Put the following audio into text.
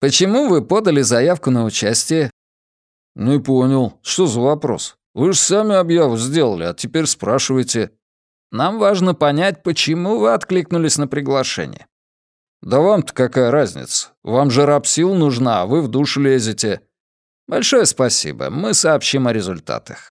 Почему вы подали заявку на участие?» «Не понял. Что за вопрос? Вы же сами объяву сделали, а теперь спрашиваете». «Нам важно понять, почему вы откликнулись на приглашение». «Да вам-то какая разница? Вам же рабсил нужна, а вы в душ лезете». «Большое спасибо. Мы сообщим о результатах».